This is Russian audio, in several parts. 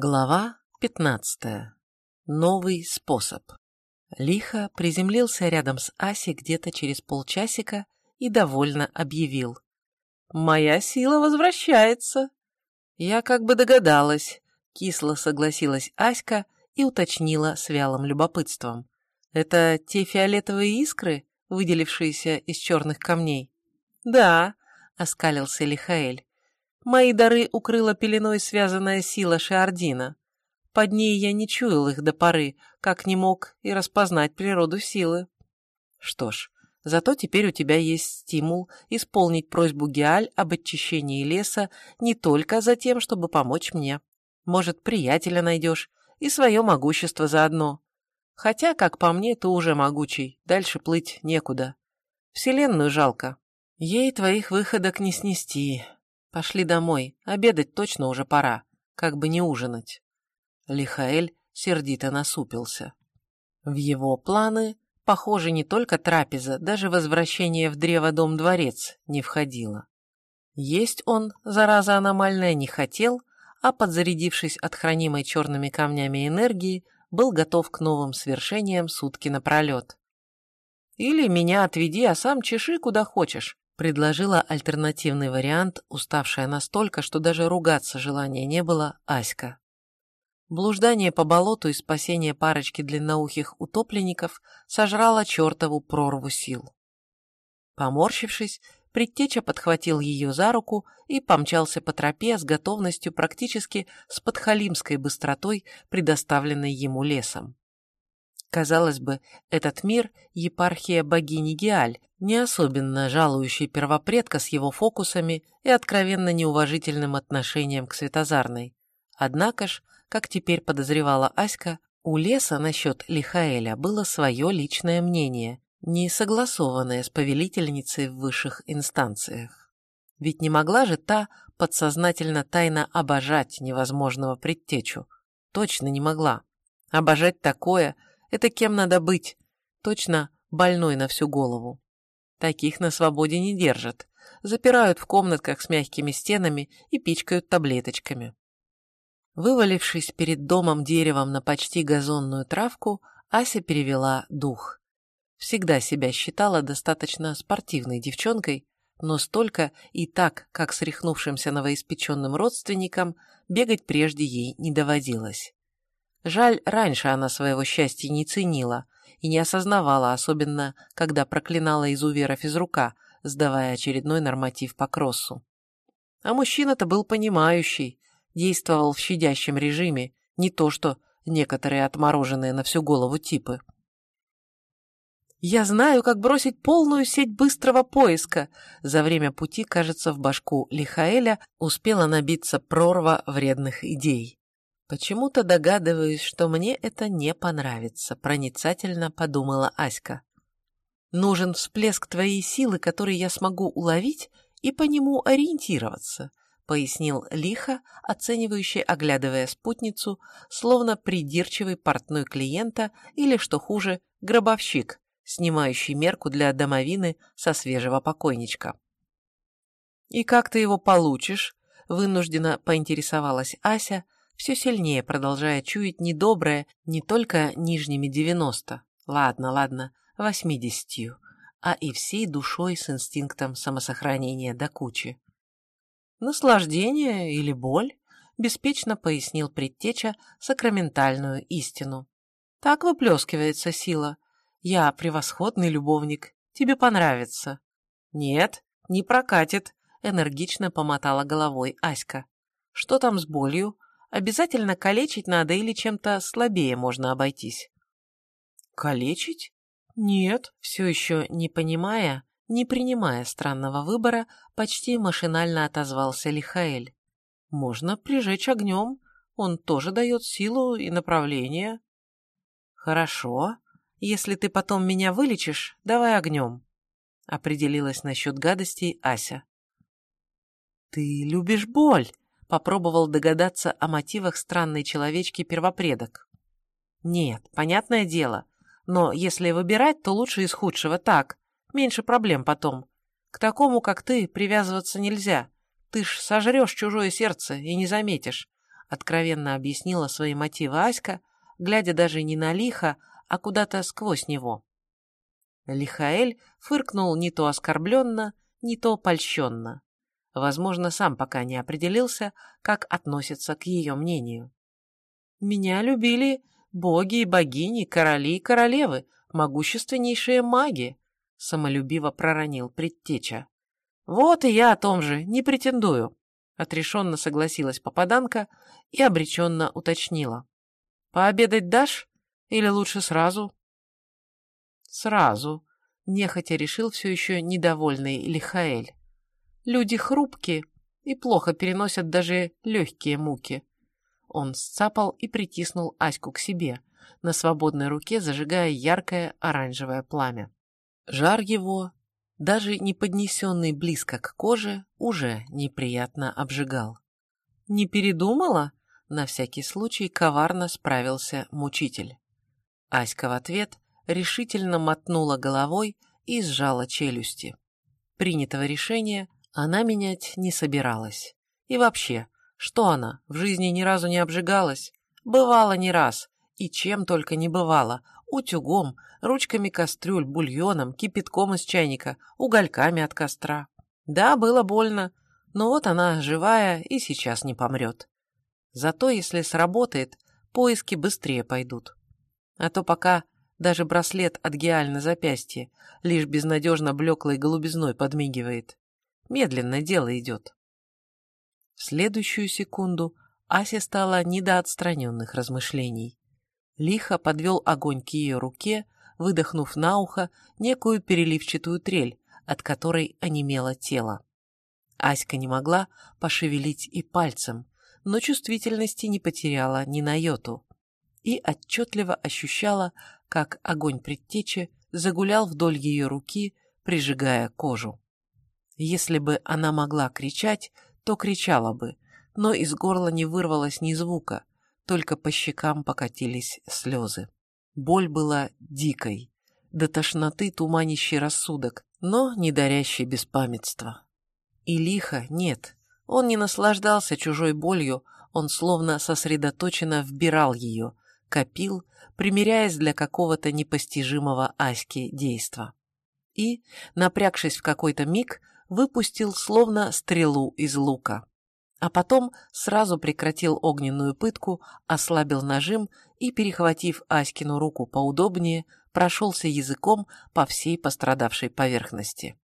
Глава 15. Новый способ. Лихо приземлился рядом с Асей где-то через полчасика и довольно объявил. «Моя сила возвращается!» Я как бы догадалась, кисло согласилась Аська и уточнила с вялым любопытством. «Это те фиолетовые искры, выделившиеся из черных камней?» «Да», — оскалился Лихаэль. Мои дары укрыла пеленой связанная сила Шиардина. Под ней я не чуял их до поры, как не мог и распознать природу силы. Что ж, зато теперь у тебя есть стимул исполнить просьбу Геаль об очищении леса не только за тем, чтобы помочь мне. Может, приятеля найдешь и свое могущество заодно. Хотя, как по мне, ты уже могучий, дальше плыть некуда. Вселенную жалко. Ей твоих выходок не снести. Пошли домой, обедать точно уже пора, как бы не ужинать. Лихаэль сердито насупился. В его планы, похоже, не только трапеза, даже возвращение в древо-дом-дворец не входило. Есть он, зараза аномальная, не хотел, а подзарядившись от хранимой черными камнями энергии, был готов к новым свершениям сутки напролет. «Или меня отведи, а сам чеши куда хочешь предложила альтернативный вариант, уставшая настолько, что даже ругаться желания не было, Аська. Блуждание по болоту и спасение парочки длинноухих утопленников сожрало чертову прорву сил. Поморщившись, предтеча подхватил ее за руку и помчался по тропе с готовностью практически с подхалимской быстротой, предоставленной ему лесом. Казалось бы, этот мир – епархия богини Геаль, не особенно жалующий первопредка с его фокусами и откровенно неуважительным отношением к Светозарной. Однако ж, как теперь подозревала Аська, у леса насчет Лихаэля было свое личное мнение, не согласованное с повелительницей в высших инстанциях. Ведь не могла же та подсознательно тайно обожать невозможного предтечу. Точно не могла. Обожать такое – это кем надо быть? Точно больной на всю голову. Таких на свободе не держат. Запирают в комнатках с мягкими стенами и пичкают таблеточками. Вывалившись перед домом деревом на почти газонную травку, Ася перевела дух. Всегда себя считала достаточно спортивной девчонкой, но столько и так, как с рехнувшимся новоиспеченным родственником, бегать прежде ей не доводилось. Жаль, раньше она своего счастья не ценила и не осознавала, особенно когда проклинала изувера физрука, сдавая очередной норматив по кроссу. А мужчина-то был понимающий, действовал в щадящем режиме, не то что некоторые отмороженные на всю голову типы. «Я знаю, как бросить полную сеть быстрого поиска!» За время пути, кажется, в башку Лихаэля успела набиться прорва вредных идей. «Почему-то догадываюсь, что мне это не понравится», — проницательно подумала Аська. «Нужен всплеск твоей силы, который я смогу уловить и по нему ориентироваться», — пояснил лихо, оценивающий, оглядывая спутницу, словно придирчивый портной клиента или, что хуже, гробовщик, снимающий мерку для домовины со свежего покойничка. «И как ты его получишь?» — вынужденно поинтересовалась Ася, — все сильнее продолжая чуять недоброе не только нижними девяносто, ладно, ладно, восьмидесятью, а и всей душой с инстинктом самосохранения до кучи. «Наслаждение или боль?» – беспечно пояснил предтеча сакраментальную истину. «Так выплескивается сила. Я превосходный любовник. Тебе понравится». «Нет, не прокатит», – энергично помотала головой Аська. «Что там с болью?» Обязательно калечить надо или чем-то слабее можно обойтись. Калечить? Нет, все еще не понимая, не принимая странного выбора, почти машинально отозвался Лихаэль. Можно прижечь огнем, он тоже дает силу и направление. Хорошо, если ты потом меня вылечишь, давай огнем. Определилась насчет гадостей Ася. Ты любишь боль, попробовал догадаться о мотивах странной человечки-первопредок. Нет, понятное дело. Но если выбирать, то лучше из худшего так. Меньше проблем потом. К такому, как ты, привязываться нельзя. Ты ж сожрешь чужое сердце и не заметишь. откровенно объяснила свои мотивы Аська, глядя даже не на лихо, а куда-то сквозь него. Лихаэль фыркнул не то оскорбленно, не то польщенно. Возможно, сам пока не определился, как относится к ее мнению. «Меня любили боги и богини, короли и королевы, могущественнейшие маги», самолюбиво проронил предтеча. «Вот и я о том же, не претендую», отрешенно согласилась попаданка и обреченно уточнила. «Пообедать дашь? Или лучше сразу?» «Сразу», — нехотя решил все еще недовольный Лихаэль. «Люди хрупкие и плохо переносят даже легкие муки». Он сцапал и притиснул Аську к себе, на свободной руке зажигая яркое оранжевое пламя. Жар его, даже не поднесенный близко к коже, уже неприятно обжигал. «Не передумала?» — на всякий случай коварно справился мучитель. Аська в ответ решительно мотнула головой и сжала челюсти. Принятого решения она менять не собиралась. И вообще, что она, в жизни ни разу не обжигалась? Бывало не раз, и чем только не бывало, утюгом, ручками кастрюль, бульоном, кипятком из чайника, угольками от костра. Да, было больно, но вот она живая и сейчас не помрет. Зато если сработает, поиски быстрее пойдут. А то пока даже браслет от Геаль на запястье лишь безнадежно блеклой голубизной подмигивает. Медленно дело идет. В следующую секунду Асе стало не до отстраненных размышлений. Лихо подвел огонь к ее руке, выдохнув на ухо некую переливчатую трель, от которой онемело тело. Аська не могла пошевелить и пальцем, но чувствительности не потеряла ни на йоту и отчетливо ощущала, как огонь предтечи загулял вдоль ее руки, прижигая кожу. Если бы она могла кричать, то кричала бы, но из горла не вырвалось ни звука, только по щекам покатились слезы. Боль была дикой, до тошноты туманящий рассудок, но не дарящий беспамятства. И лихо нет, он не наслаждался чужой болью, он словно сосредоточенно вбирал ее, копил, примиряясь для какого-то непостижимого Аськи действа. И, напрягшись в какой-то миг, выпустил словно стрелу из лука. А потом сразу прекратил огненную пытку, ослабил нажим и, перехватив Аськину руку поудобнее, прошелся языком по всей пострадавшей поверхности.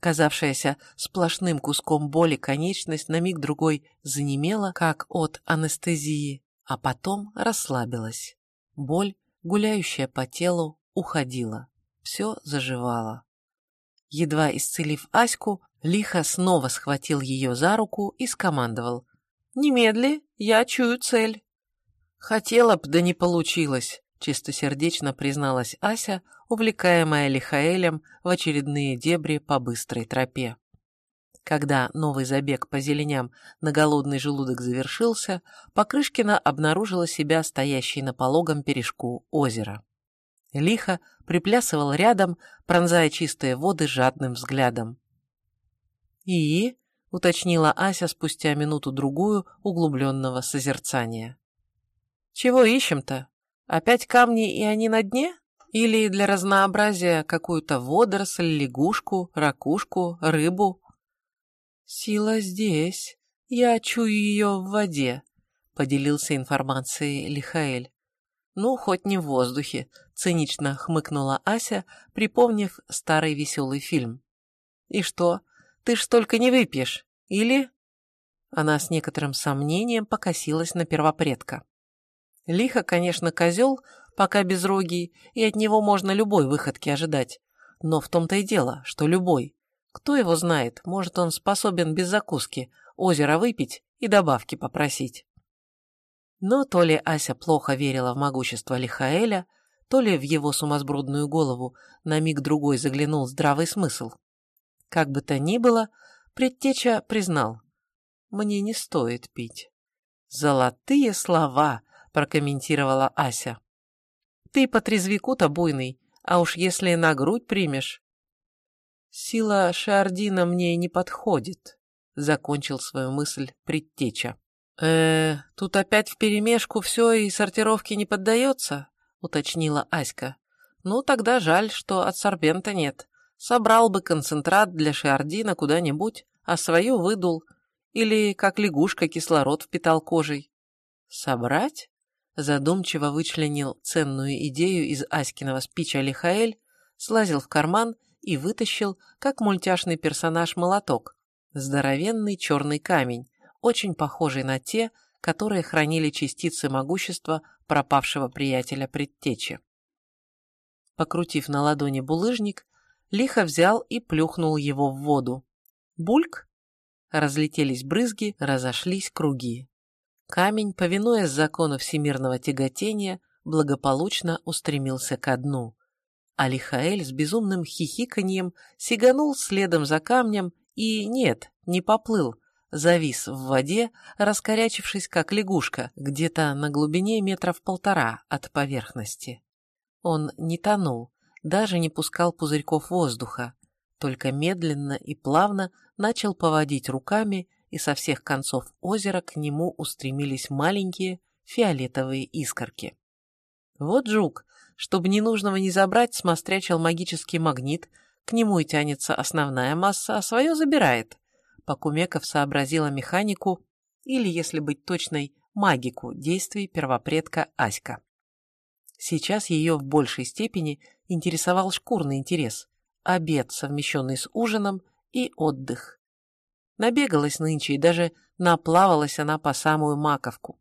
Казавшаяся сплошным куском боли конечность на миг другой занемела, как от анестезии, а потом расслабилась. Боль, гуляющая по телу, уходила. Все заживало. Едва исцелив Аську, лихо снова схватил ее за руку и скомандовал. «Немедли, я чую цель». «Хотела б, да не получилось», — чистосердечно призналась Ася, увлекаемая Лихаэлем в очередные дебри по быстрой тропе. Когда новый забег по зеленям на голодный желудок завершился, Покрышкина обнаружила себя стоящей на пологом бережку озера. Лихо приплясывал рядом, пронзая чистые воды жадным взглядом. «И?» — уточнила Ася спустя минуту-другую углубленного созерцания. «Чего ищем-то? Опять камни, и они на дне? Или для разнообразия какую-то водоросль, лягушку, ракушку, рыбу?» «Сила здесь. Я чую ее в воде», — поделился информацией Лихаэль. «Ну, хоть не в воздухе», — цинично хмыкнула Ася, припомнив старый веселый фильм. «И что, ты ж столько не выпьешь? Или...» Она с некоторым сомнением покосилась на первопредка. Лихо, конечно, козел, пока безрогий, и от него можно любой выходки ожидать. Но в том-то и дело, что любой. Кто его знает, может, он способен без закуски озеро выпить и добавки попросить. Но то ли Ася плохо верила в могущество Лихаэля, то ли в его сумасбродную голову на миг другой заглянул здравый смысл. Как бы то ни было, предтеча признал. «Мне не стоит пить». «Золотые слова», — прокомментировала Ася. «Ты по трезвику-то буйный, а уж если на грудь примешь...» «Сила Шардина мне не подходит», — закончил свою мысль предтеча. э тут опять вперемешку все и сортировке не поддается?» — уточнила Аська. «Ну, тогда жаль, что адсорбента нет. Собрал бы концентрат для шиардина куда-нибудь, а свою выдул. Или, как лягушка, кислород впитал кожей». «Собрать?» — задумчиво вычленил ценную идею из Аськиного спича Лихаэль, слазил в карман и вытащил, как мультяшный персонаж, молоток. Здоровенный черный камень, очень похожий на те, которые хранили частицы могущества пропавшего приятеля предтечи. Покрутив на ладони булыжник, лихо взял и плюхнул его в воду. Бульк! Разлетелись брызги, разошлись круги. Камень, повинуясь закону всемирного тяготения, благополучно устремился ко дну. А Лихаэль с безумным хихиканьем сиганул следом за камнем и, нет, не поплыл, завис в воде, раскорячившись как лягушка, где-то на глубине метров полтора от поверхности. Он не тонул, даже не пускал пузырьков воздуха, только медленно и плавно начал поводить руками, и со всех концов озера к нему устремились маленькие фиолетовые искорки. Вот жук, чтобы ненужного не забрать, смострячил магический магнит, к нему и тянется основная масса, а свое забирает. Покумеков сообразила механику, или, если быть точной, магику действий первопредка Аська. Сейчас ее в большей степени интересовал шкурный интерес, обед, совмещенный с ужином, и отдых. Набегалась нынче и даже наплавалась она по самую маковку.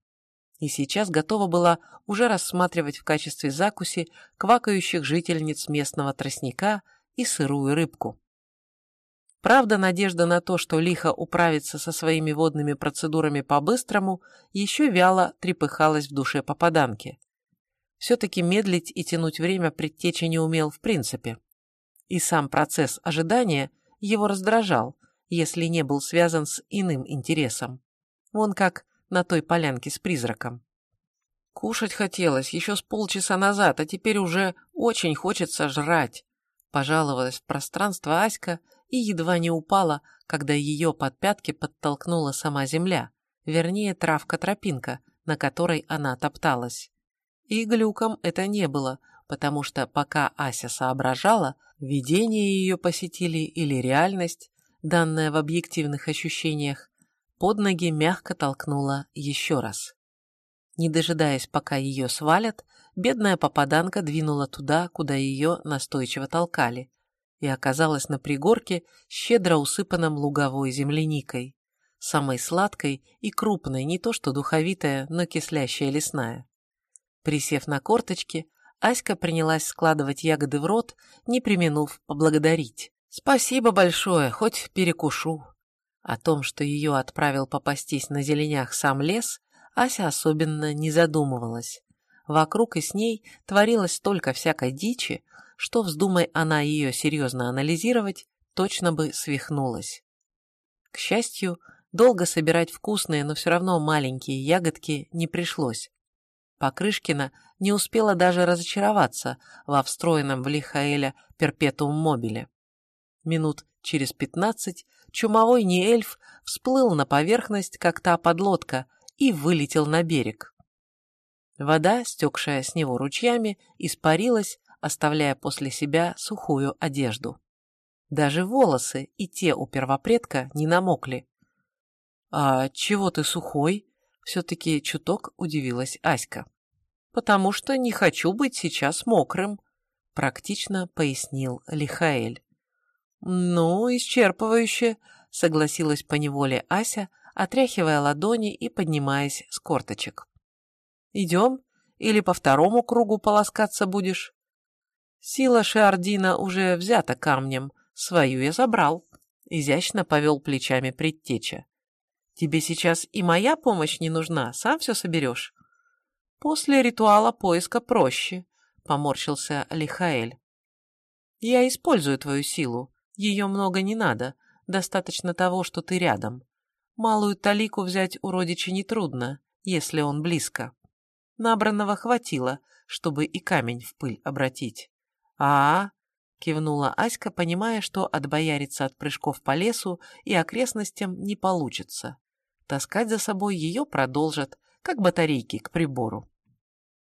И сейчас готова была уже рассматривать в качестве закуси квакающих жительниц местного тростника и сырую рыбку. Правда, надежда на то, что лихо управится со своими водными процедурами по-быстрому, еще вяло трепыхалась в душе попаданки. Все-таки медлить и тянуть время предтечи не умел в принципе. И сам процесс ожидания его раздражал, если не был связан с иным интересом. Вон как на той полянке с призраком. Кушать хотелось еще с полчаса назад, а теперь уже очень хочется жрать. Пожаловалась в пространство Аська и едва не упала, когда ее под пятки подтолкнула сама земля, вернее травка-тропинка, на которой она топталась. И глюком это не было, потому что пока Ася соображала, видение ее посетили или реальность, данная в объективных ощущениях, под ноги мягко толкнула еще раз. Не дожидаясь, пока ее свалят, бедная попаданка двинула туда, куда ее настойчиво толкали, и оказалась на пригорке, щедро усыпанном луговой земляникой, самой сладкой и крупной, не то что духовитая, но кислящая лесная. Присев на корточки, Аська принялась складывать ягоды в рот, не применув поблагодарить. «Спасибо большое, хоть перекушу». О том, что ее отправил попастись на зеленях сам лес, Ася особенно не задумывалась. Вокруг и с ней творилось столько всякой дичи, что, вздумай она ее серьезно анализировать, точно бы свихнулась. К счастью, долго собирать вкусные, но все равно маленькие ягодки не пришлось. Покрышкина не успела даже разочароваться во встроенном в Лихаэля перпетум мобиле. Минут через пятнадцать чумовой неэльф всплыл на поверхность, как та подлодка, и вылетел на берег. Вода, стекшая с него ручьями, испарилась, оставляя после себя сухую одежду. Даже волосы и те у первопредка не намокли. «А чего ты сухой?» — все-таки чуток удивилась Аська. «Потому что не хочу быть сейчас мокрым», — практично пояснил Лихаэль. «Ну, исчерпывающе», — согласилась поневоле Ася, отряхивая ладони и поднимаясь с корточек. «Идем? Или по второму кругу полоскаться будешь?» «Сила Шиардина уже взята камнем, свою я забрал», — изящно повел плечами предтеча. «Тебе сейчас и моя помощь не нужна, сам все соберешь». «После ритуала поиска проще», — поморщился Лихаэль. «Я использую твою силу, ее много не надо, достаточно того, что ты рядом. Малую талику взять у родича нетрудно, если он близко. Набранного хватило, чтобы и камень в пыль обратить. А, кивнула Аська, понимая, что отбояриться от прыжков по лесу и окрестностям не получится. таскать за собой ее продолжат, как батарейки к прибору.